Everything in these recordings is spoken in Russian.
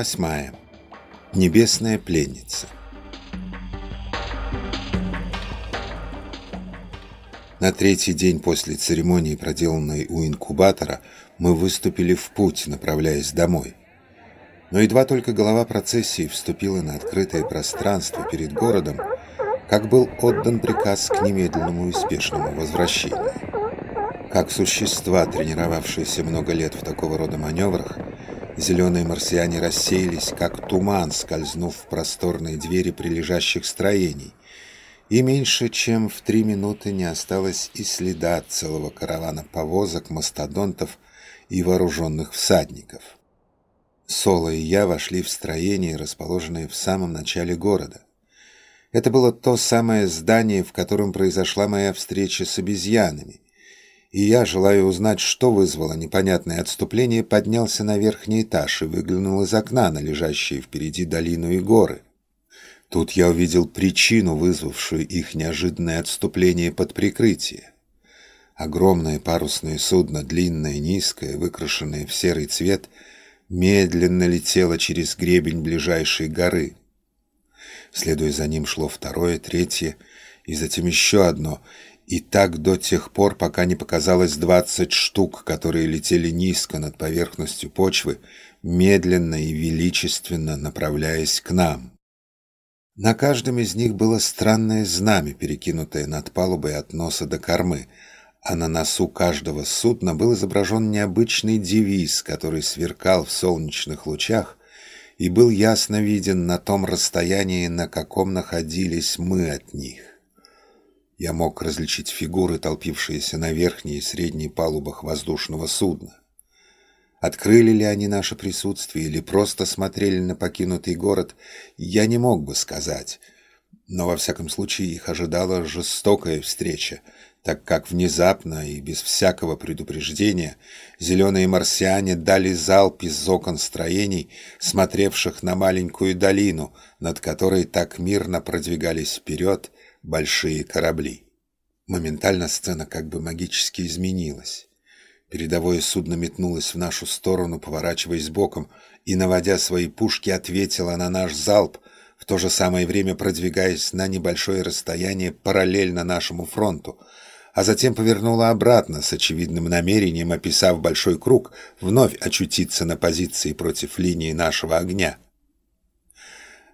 Восьмая. Небесная пленница. На третий день после церемонии, проделанной у инкубатора, мы выступили в путь, направляясь домой. Но едва только голова процессии вступила на открытое пространство перед городом, как был отдан приказ к немедленному и спешному возвращению. Как существа, тренировавшиеся много лет в такого рода маневрах, зеленые марсиане рассеялись, как туман, скользнув в просторные двери прилежащих строений, и меньше чем в три минуты не осталось и следа целого каравана повозок, мастодонтов и вооруженных всадников. Соло и я вошли в строение, расположенное в самом начале города. Это было то самое здание, в котором произошла моя встреча с обезьянами, и я, желая узнать, что вызвало непонятное отступление, поднялся на верхний этаж и выглянул из окна на лежащие впереди долину и горы. Тут я увидел причину, вызвавшую их неожиданное отступление под прикрытие. Огромное парусное судно, длинное, низкое, выкрашенное в серый цвет, медленно летело через гребень ближайшей горы. Следуя за ним шло второе, третье и затем еще одно — и так до тех пор, пока не показалось двадцать штук, которые летели низко над поверхностью почвы, медленно и величественно направляясь к нам. На каждом из них было странное знамя, перекинутое над палубой от носа до кормы, а на носу каждого судна был изображен необычный девиз, который сверкал в солнечных лучах и был ясно виден на том расстоянии, на каком находились мы от них. Я мог различить фигуры, толпившиеся на верхней и средней палубах воздушного судна. Открыли ли они наше присутствие или просто смотрели на покинутый город, я не мог бы сказать. Но во всяком случае их ожидала жестокая встреча, так как внезапно и без всякого предупреждения зеленые марсиане дали залп из окон строений, смотревших на маленькую долину, над которой так мирно продвигались вперед большие корабли. Моментально сцена как бы магически изменилась. Передовое судно метнулось в нашу сторону, поворачиваясь боком, и, наводя свои пушки, ответило на наш залп, в то же самое время продвигаясь на небольшое расстояние параллельно нашему фронту, а затем повернула обратно с очевидным намерением, описав большой круг, вновь очутиться на позиции против линии нашего огня.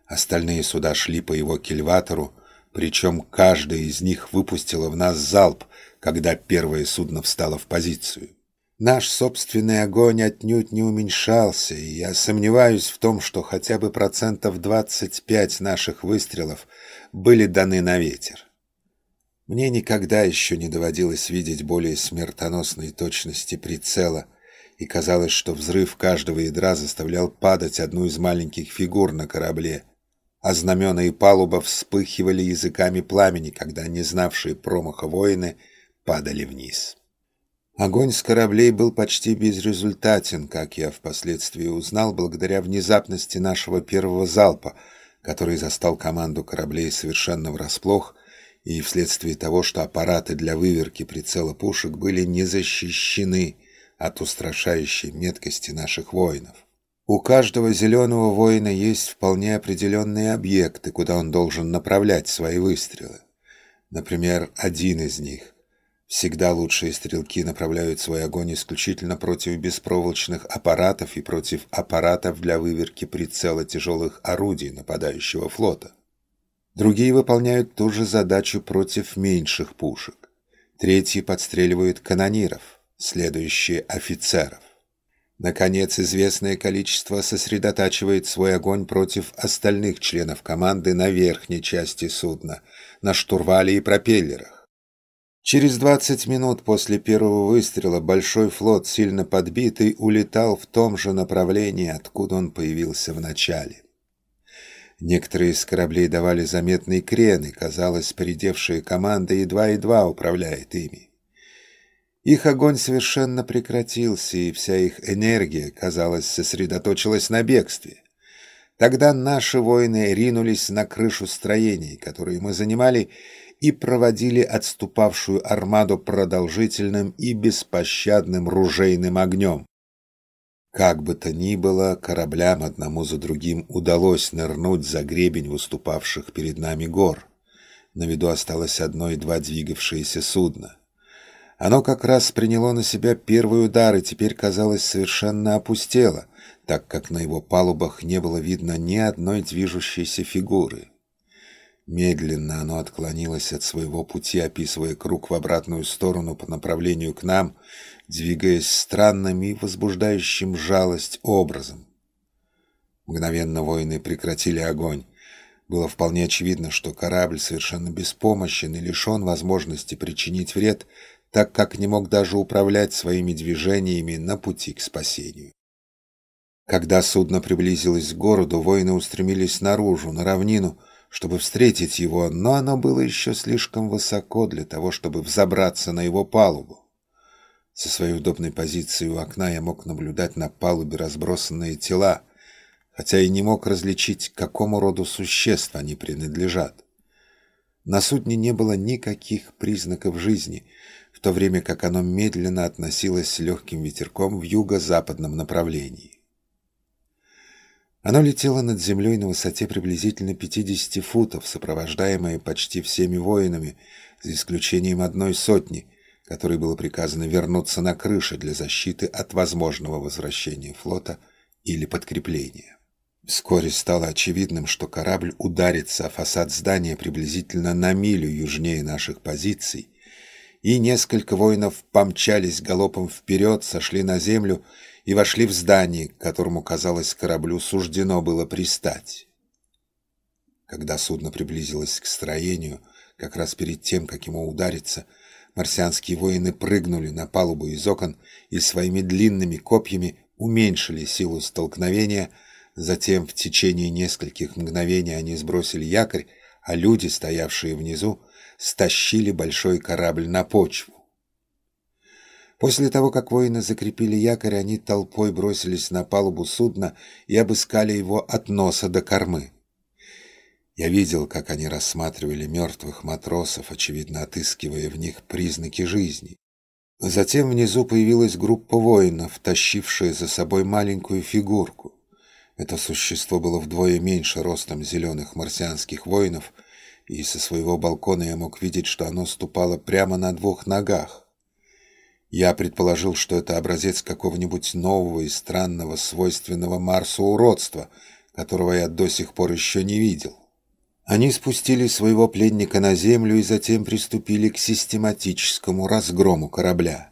Остальные суда шли по его кильватору, причем каждая из них выпустила в нас залп, когда первое судно встало в позицию. Наш собственный огонь отнюдь не уменьшался, и я сомневаюсь в том, что хотя бы процентов 25 наших выстрелов были даны на ветер. Мне никогда еще не доводилось видеть более смертоносной точности прицела, и казалось, что взрыв каждого ядра заставлял падать одну из маленьких фигур на корабле — а знамена и палуба вспыхивали языками пламени, когда не знавшие промаха воины падали вниз. Огонь с кораблей был почти безрезультатен, как я впоследствии узнал, благодаря внезапности нашего первого залпа, который застал команду кораблей совершенно врасплох, и вследствие того, что аппараты для выверки прицела пушек были не защищены от устрашающей меткости наших воинов. У каждого зеленого воина есть вполне определенные объекты, куда он должен направлять свои выстрелы. Например, один из них. Всегда лучшие стрелки направляют свой огонь исключительно против беспроволочных аппаратов и против аппаратов для выверки прицела тяжелых орудий нападающего флота. Другие выполняют ту же задачу против меньших пушек. Третьи подстреливают канониров, следующие – офицеров. Наконец, известное количество сосредотачивает свой огонь против остальных членов команды на верхней части судна, на штурвале и пропеллерах. Через 20 минут после первого выстрела большой флот, сильно подбитый, улетал в том же направлении, откуда он появился в начале. Некоторые из кораблей давали заметный крен, и, казалось, поредевшая команда едва-едва управляет ими. Их огонь совершенно прекратился, и вся их энергия, казалось, сосредоточилась на бегстве. Тогда наши воины ринулись на крышу строений, которые мы занимали, и проводили отступавшую армаду продолжительным и беспощадным ружейным огнем. Как бы то ни было, кораблям одному за другим удалось нырнуть за гребень выступавших перед нами гор. На виду осталось одно и два двигавшиеся судна. Оно как раз приняло на себя первый удар и теперь, казалось, совершенно опустело, так как на его палубах не было видно ни одной движущейся фигуры. Медленно оно отклонилось от своего пути, описывая круг в обратную сторону по направлению к нам, двигаясь странным и возбуждающим жалость образом. Мгновенно воины прекратили огонь. Было вполне очевидно, что корабль совершенно беспомощен и лишен возможности причинить вред, так как не мог даже управлять своими движениями на пути к спасению. Когда судно приблизилось к городу, воины устремились наружу, на равнину, чтобы встретить его, но оно было еще слишком высоко для того, чтобы взобраться на его палубу. Со своей удобной позиции у окна я мог наблюдать на палубе разбросанные тела, хотя и не мог различить, к какому роду существ они принадлежат. На судне не было никаких признаков жизни, в то время как оно медленно относилось с легким ветерком в юго-западном направлении. Оно летело над землей на высоте приблизительно 50 футов, сопровождаемое почти всеми воинами, за исключением одной сотни, которой было приказано вернуться на крышу для защиты от возможного возвращения флота или подкрепления. Вскоре стало очевидным, что корабль ударится о фасад здания приблизительно на милю южнее наших позиций, и несколько воинов помчались галопом вперед, сошли на землю и вошли в здание, которому, казалось, кораблю суждено было пристать. Когда судно приблизилось к строению, как раз перед тем, как ему удариться, марсианские воины прыгнули на палубу из окон и своими длинными копьями уменьшили силу столкновения, затем в течение нескольких мгновений они сбросили якорь, а люди, стоявшие внизу, стащили большой корабль на почву. После того, как воины закрепили якорь, они толпой бросились на палубу судна и обыскали его от носа до кормы. Я видел, как они рассматривали мертвых матросов, очевидно отыскивая в них признаки жизни. Затем внизу появилась группа воинов, тащившая за собой маленькую фигурку. Это существо было вдвое меньше ростом зеленых марсианских воинов, и со своего балкона я мог видеть, что оно ступало прямо на двух ногах. Я предположил, что это образец какого-нибудь нового и странного свойственного Марсу уродства, которого я до сих пор еще не видел. Они спустили своего пленника на землю и затем приступили к систематическому разгрому корабля.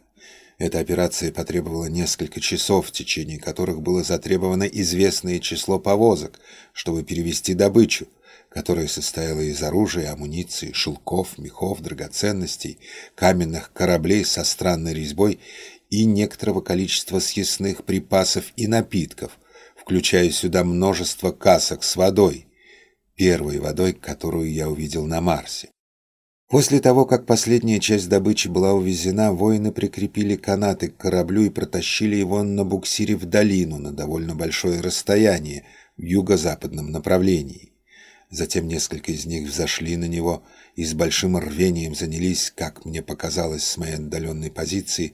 Эта операция потребовала несколько часов, в течение которых было затребовано известное число повозок, чтобы перевести добычу, которая состояла из оружия, амуниции, шелков, мехов, драгоценностей, каменных кораблей со странной резьбой и некоторого количества съестных припасов и напитков, включая сюда множество касок с водой, первой водой, которую я увидел на Марсе. После того, как последняя часть добычи была увезена, воины прикрепили канаты к кораблю и протащили его на буксире в долину на довольно большое расстояние в юго-западном направлении. Затем несколько из них взошли на него и с большим рвением занялись, как мне показалось с моей отдаленной позиции,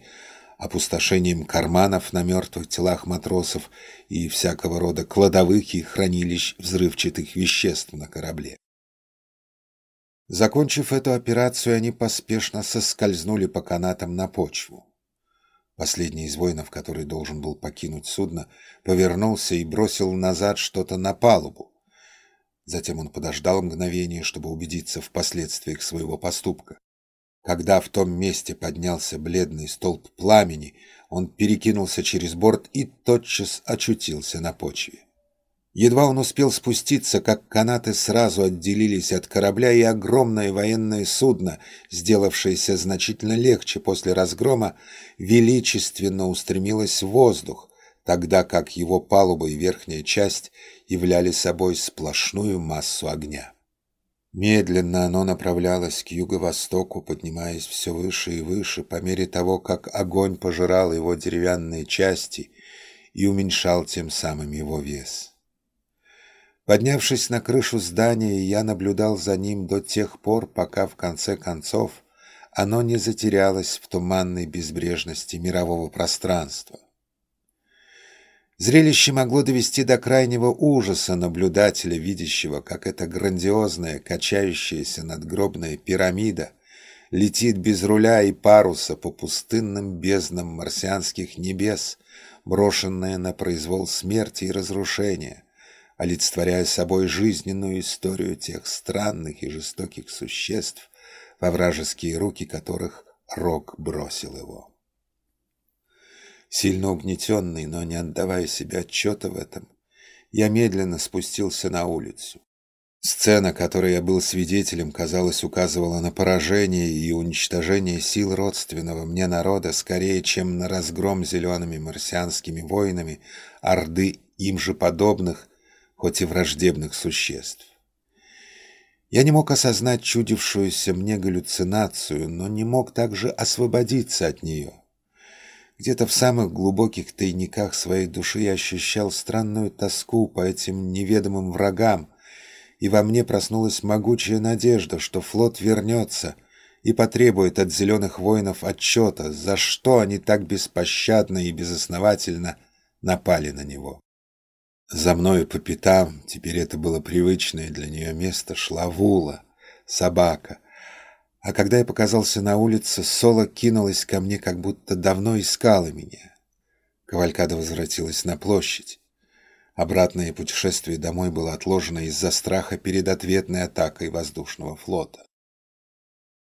опустошением карманов на мертвых телах матросов и всякого рода кладовых и хранилищ взрывчатых веществ на корабле. Закончив эту операцию, они поспешно соскользнули по канатам на почву. Последний из воинов, который должен был покинуть судно, повернулся и бросил назад что-то на палубу. Затем он подождал мгновение, чтобы убедиться в последствиях своего поступка. Когда в том месте поднялся бледный столб пламени, он перекинулся через борт и тотчас очутился на почве. Едва он успел спуститься, как канаты сразу отделились от корабля, и огромное военное судно, сделавшееся значительно легче после разгрома, величественно устремилось в воздух, тогда как его палуба и верхняя часть являли собой сплошную массу огня. Медленно оно направлялось к юго-востоку, поднимаясь все выше и выше по мере того, как огонь пожирал его деревянные части и уменьшал тем самым его вес. Поднявшись на крышу здания, я наблюдал за ним до тех пор, пока в конце концов оно не затерялось в туманной безбрежности мирового пространства. Зрелище могло довести до крайнего ужаса наблюдателя, видящего, как эта грандиозная, качающаяся надгробная пирамида летит без руля и паруса по пустынным безднам марсианских небес, брошенная на произвол смерти и разрушения, олицетворяя собой жизненную историю тех странных и жестоких существ, во вражеские руки которых Рок бросил его. Сильно угнетенный, но не отдавая себе отчета в этом, я медленно спустился на улицу. Сцена, которой я был свидетелем, казалось, указывала на поражение и уничтожение сил родственного мне народа скорее, чем на разгром зелеными марсианскими воинами орды им же подобных, хоть и враждебных существ. Я не мог осознать чудившуюся мне галлюцинацию, но не мог также освободиться от нее. Где-то в самых глубоких тайниках своей души я ощущал странную тоску по этим неведомым врагам, и во мне проснулась могучая надежда, что флот вернется и потребует от зеленых воинов отчета, за что они так беспощадно и безосновательно напали на него. За мною по пятам, теперь это было привычное для нее место, шла Вула, собака — а когда я показался на улице, Соло кинулась ко мне, как будто давно искала меня. Кавалькада возвратилась на площадь. Обратное путешествие домой было отложено из-за страха перед ответной атакой воздушного флота.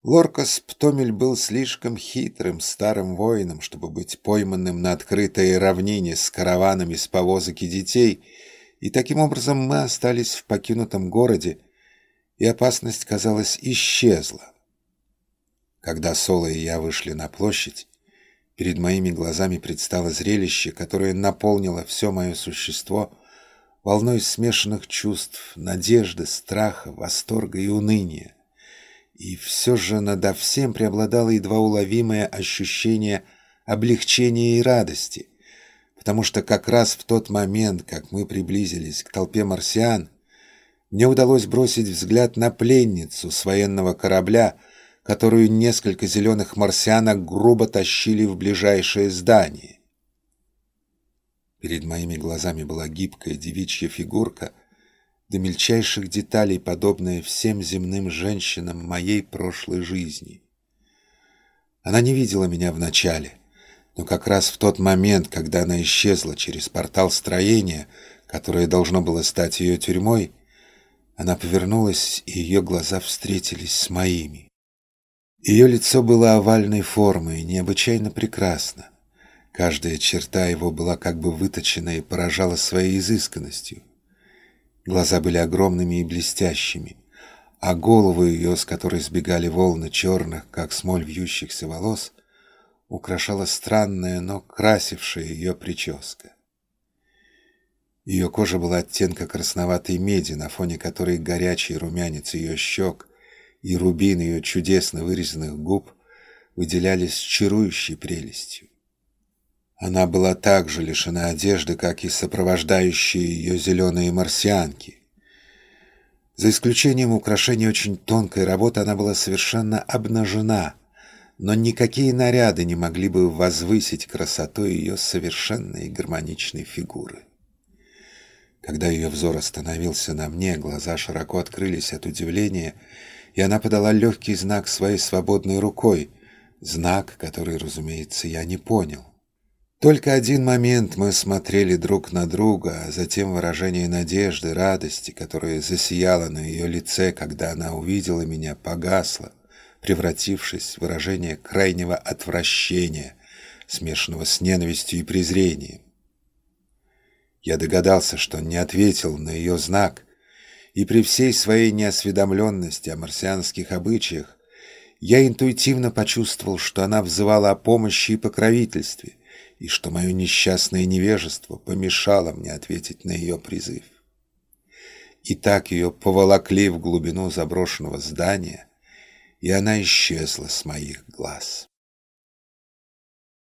Лоркас Птомель был слишком хитрым старым воином, чтобы быть пойманным на открытой равнине с караванами с повозок и детей, и таким образом мы остались в покинутом городе, и опасность, казалось, исчезла. Когда Соло и я вышли на площадь, перед моими глазами предстало зрелище, которое наполнило все мое существо волной смешанных чувств, надежды, страха, восторга и уныния. И все же надо всем преобладало едва уловимое ощущение облегчения и радости, потому что как раз в тот момент, как мы приблизились к толпе марсиан, мне удалось бросить взгляд на пленницу с военного корабля, которую несколько зеленых марсианок грубо тащили в ближайшее здание. Перед моими глазами была гибкая девичья фигурка, до мельчайших деталей подобная всем земным женщинам моей прошлой жизни. Она не видела меня вначале, но как раз в тот момент, когда она исчезла через портал строения, которое должно было стать ее тюрьмой, она повернулась, и ее глаза встретились с моими. Ее лицо было овальной формы и необычайно прекрасно. Каждая черта его была как бы выточена и поражала своей изысканностью. Глаза были огромными и блестящими, а голову ее, с которой сбегали волны черных, как смоль вьющихся волос, украшала странная, но красившая ее прическа. Ее кожа была оттенка красноватой меди, на фоне которой горячий румянец ее щек и рубин ее чудесно вырезанных губ выделялись чарующей прелестью. Она была так же лишена одежды, как и сопровождающие ее зеленые марсианки. За исключением украшений очень тонкой работы она была совершенно обнажена, но никакие наряды не могли бы возвысить красоту ее совершенной гармоничной фигуры. Когда ее взор остановился на мне, глаза широко открылись от удивления — и она подала легкий знак своей свободной рукой, знак, который, разумеется, я не понял. Только один момент мы смотрели друг на друга, а затем выражение надежды, радости, которое засияло на ее лице, когда она увидела меня, погасло, превратившись в выражение крайнего отвращения, смешанного с ненавистью и презрением. Я догадался, что не ответил на ее знак, и при всей своей неосведомленности о марсианских обычаях я интуитивно почувствовал, что она взывала о помощи и покровительстве, и что мое несчастное невежество помешало мне ответить на ее призыв. И так ее поволокли в глубину заброшенного здания, и она исчезла с моих глаз.